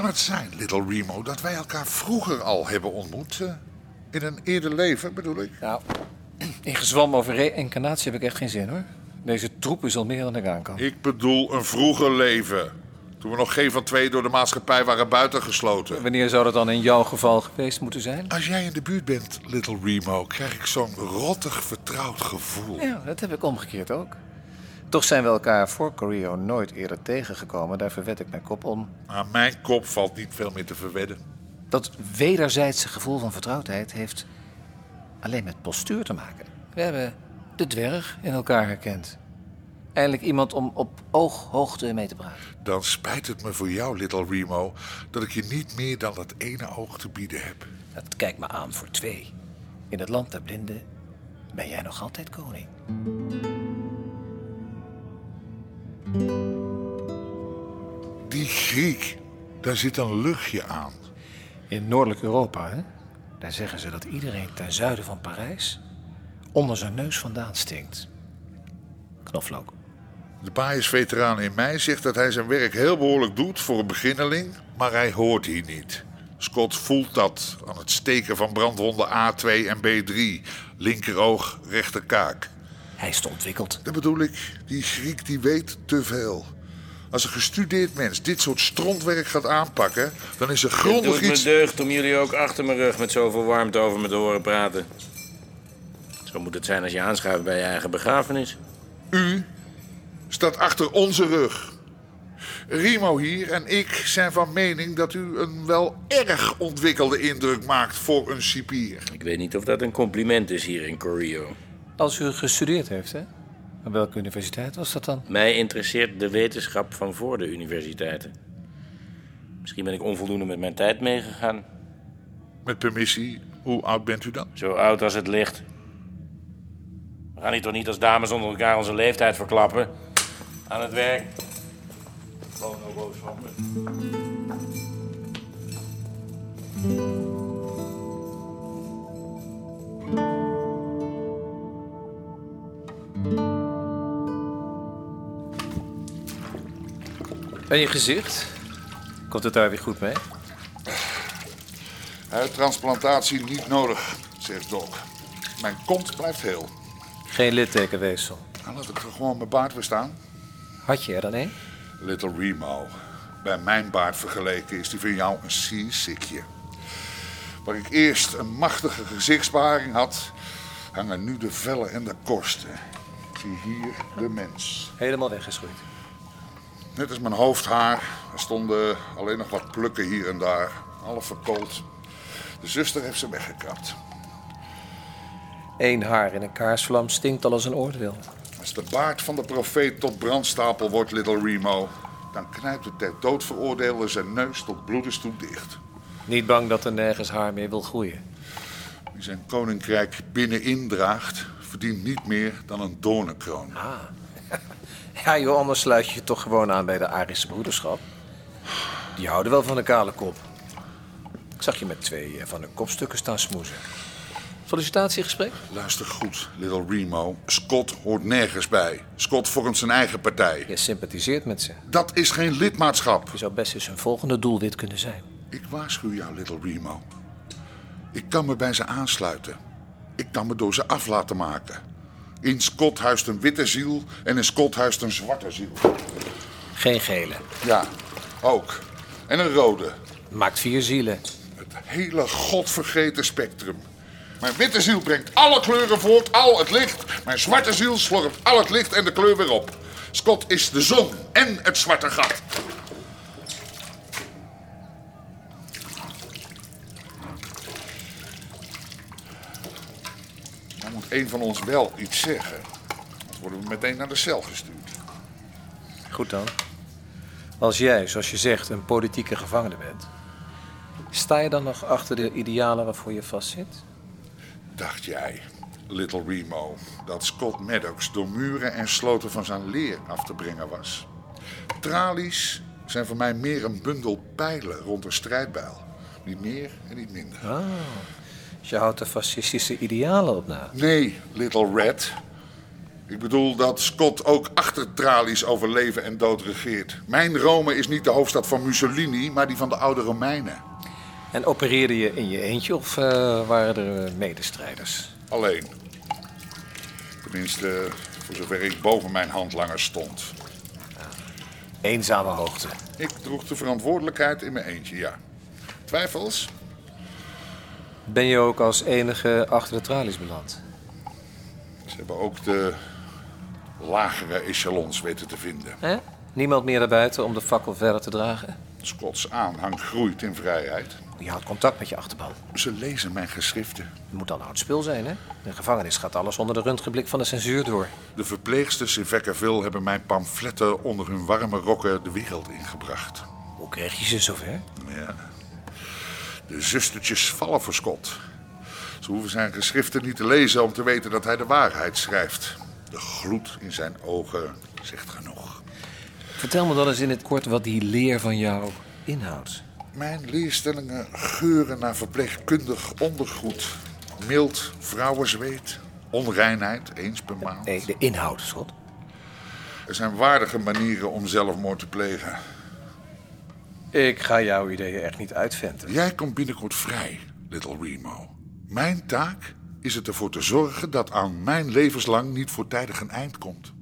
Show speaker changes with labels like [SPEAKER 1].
[SPEAKER 1] Kan het zijn, Little Remo, dat wij elkaar vroeger al hebben ontmoet? eh, in een eerder leven, bedoel ik?
[SPEAKER 2] Nou, in gezwam over reïncarnatie heb ik echt geen zin hoor. Deze troep is al meer dan ik aan kan.
[SPEAKER 1] Ik bedoel een vroeger leven. Toen we nog geen van twee door de maatschappij waren buitengesloten.
[SPEAKER 2] Wanneer zou dat dan in jouw geval geweest moeten zijn?
[SPEAKER 1] Als jij in de buurt bent, Little Remo, krijg ik zo'n rottig vertrouwd gevoel.
[SPEAKER 2] Ja, dat heb ik omgekeerd ook. Toch zijn we elkaar voor Corio nooit eerder tegengekomen. Daar verwed ik mijn kop om.
[SPEAKER 1] Aan mijn kop valt niet veel meer te verwedden.
[SPEAKER 2] Dat wederzijdse gevoel van vertrouwdheid heeft alleen met postuur te maken. We hebben de dwerg in elkaar herkend. Eindelijk iemand om op ooghoogte mee te praten.
[SPEAKER 1] Dan spijt het me voor jou, Little Remo, dat ik je niet meer dan dat ene oog te bieden heb.
[SPEAKER 2] Dat kijkt me aan voor twee. In het land der blinden ben jij nog altijd koning.
[SPEAKER 1] Die Griek, daar zit een luchtje aan.
[SPEAKER 2] In Noordelijk Europa, hè? daar zeggen ze dat iedereen ten zuiden van Parijs onder zijn neus vandaan stinkt. Knoflook.
[SPEAKER 1] De baaiers-veteraan in mij zegt dat hij zijn werk heel behoorlijk doet voor een beginneling, maar hij hoort hier niet. Scott voelt dat aan het steken van brandwonden A2 en B3, linkeroog, rechterkaak.
[SPEAKER 2] Hij is te ontwikkeld.
[SPEAKER 1] Dat bedoel ik, die Griek die weet te veel. Als een gestudeerd mens dit soort strontwerk gaat aanpakken, dan is er
[SPEAKER 3] Het
[SPEAKER 1] grondig
[SPEAKER 3] doet me
[SPEAKER 1] iets...
[SPEAKER 3] deugd om jullie ook achter mijn rug met zoveel warmte over me te horen praten. Zo moet het zijn als je aanschuift bij je eigen begrafenis.
[SPEAKER 1] U staat achter onze rug. Rimo hier en ik zijn van mening dat u een wel erg ontwikkelde indruk maakt voor een cipier.
[SPEAKER 3] Ik weet niet of dat een compliment is hier in Corio.
[SPEAKER 2] Als u gestudeerd heeft, hè? Aan welke universiteit was dat dan?
[SPEAKER 3] Mij interesseert de wetenschap van voor de universiteiten. Misschien ben ik onvoldoende met mijn tijd meegegaan.
[SPEAKER 1] Met permissie, hoe oud bent u dan?
[SPEAKER 3] Zo oud als het licht. We gaan hier toch niet als dames onder elkaar onze leeftijd verklappen. Aan het werk. Gewoon nou boos van me.
[SPEAKER 2] En je gezicht? Komt het daar weer goed mee?
[SPEAKER 1] Huidtransplantatie niet nodig, zegt Doc. Mijn kont blijft heel.
[SPEAKER 2] Geen littekenweefsel.
[SPEAKER 1] Nou, laat ik er gewoon mijn baard weer staan.
[SPEAKER 2] Had je er dan een?
[SPEAKER 1] Little Remo. Bij mijn baard vergeleken is die van jou een siersikje. Waar ik eerst een machtige gezichtsbeharing had, hangen nu de vellen en de korsten. Zie hier de mens.
[SPEAKER 2] Helemaal weggeschroeid.
[SPEAKER 1] Net als mijn hoofdhaar. Er stonden alleen nog wat plukken hier en daar. Alle verkoold. De zuster heeft ze weggekapt.
[SPEAKER 2] Eén haar in een kaarsvlam stinkt al als een oordeel.
[SPEAKER 1] Als de baard van de profeet tot brandstapel wordt, Little Remo, dan knijpt de ter dood veroordeelde zijn neus tot bloedens toe dicht.
[SPEAKER 2] Niet bang dat er nergens haar meer wil groeien.
[SPEAKER 1] Wie zijn koninkrijk binnenin draagt, verdient niet meer dan een doornenkroon.
[SPEAKER 2] Ja, joh, anders sluit je je toch gewoon aan bij de Arische broederschap. Die houden wel van een kale kop. Ik zag je met twee eh, van de kopstukken staan smoezen. Sollicitatiegesprek?
[SPEAKER 1] Luister goed, Little Remo. Scott hoort nergens bij. Scott vormt zijn eigen partij.
[SPEAKER 2] Je sympathiseert met ze.
[SPEAKER 1] Dat is geen lidmaatschap.
[SPEAKER 2] Je zou best eens hun volgende doelwit kunnen zijn.
[SPEAKER 1] Ik waarschuw jou, Little Remo. Ik kan me bij ze aansluiten. Ik kan me door ze af laten maken. In Scott huist een witte ziel en in Scott huist een zwarte ziel.
[SPEAKER 2] Geen gele.
[SPEAKER 1] Ja, ook. En een rode.
[SPEAKER 2] Maakt vier zielen.
[SPEAKER 1] Het hele godvergeten spectrum. Mijn witte ziel brengt alle kleuren voort, al het licht. Mijn zwarte ziel slorpt al het licht en de kleur weer op. Scott is de zon en het zwarte gat. Een van ons wel iets zeggen. Dan worden we meteen naar de cel gestuurd.
[SPEAKER 2] Goed dan. Als jij, zoals je zegt, een politieke gevangene bent... sta je dan nog achter de idealen waarvoor je vastzit?
[SPEAKER 1] Dacht jij, Little Remo, dat Scott Maddox door muren en sloten van zijn leer af te brengen was? Tralies zijn voor mij meer een bundel pijlen rond een strijdbijl. Niet meer en niet minder.
[SPEAKER 2] Ah, je houdt de fascistische idealen op na.
[SPEAKER 1] Nee, Little Red. Ik bedoel dat Scott ook achter tralies over leven en dood regeert. Mijn Rome is niet de hoofdstad van Mussolini, maar die van de oude Romeinen.
[SPEAKER 2] En opereerde je in je eentje of eh, waren er eh, medestrijders?
[SPEAKER 1] Alleen. Tenminste, voor zover ik boven mijn handlanger stond.
[SPEAKER 2] Eenzame hoogte.
[SPEAKER 1] Ik droeg de verantwoordelijkheid in mijn eentje, ja. Twijfels?
[SPEAKER 2] Ben je ook als enige achter de tralies beland?
[SPEAKER 1] Ze hebben ook de lagere echelons weten te vinden.
[SPEAKER 2] Hè? Niemand meer daarbuiten om de fakkel verder te dragen?
[SPEAKER 1] Scots aanhang groeit in vrijheid.
[SPEAKER 2] Je houdt contact met je achterban.
[SPEAKER 1] Ze lezen mijn geschriften.
[SPEAKER 2] Het moet dan oud spul zijn, hè? In de gevangenis gaat alles onder de röntgenblik van de censuur door.
[SPEAKER 1] De verpleegsters in Veckerville hebben mijn pamfletten onder hun warme rokken de wereld ingebracht.
[SPEAKER 2] Hoe kreeg je ze zover?
[SPEAKER 1] Ja. De zustertjes vallen voor Scott. Ze hoeven zijn geschriften niet te lezen om te weten dat hij de waarheid schrijft. De gloed in zijn ogen zegt genoeg.
[SPEAKER 2] Vertel me dan eens in het kort wat die leer van jou inhoudt.
[SPEAKER 1] Mijn leerstellingen geuren naar verpleegkundig ondergoed. Mild vrouwenzweet. Onreinheid, eens per maand.
[SPEAKER 2] Nee, de inhoud, Schot.
[SPEAKER 1] Er zijn waardige manieren om zelfmoord te plegen.
[SPEAKER 2] Ik ga jouw ideeën echt niet uitventen.
[SPEAKER 1] Jij komt binnenkort vrij, Little Remo. Mijn taak is het ervoor te zorgen dat aan mijn levenslang niet voortijdig een eind komt.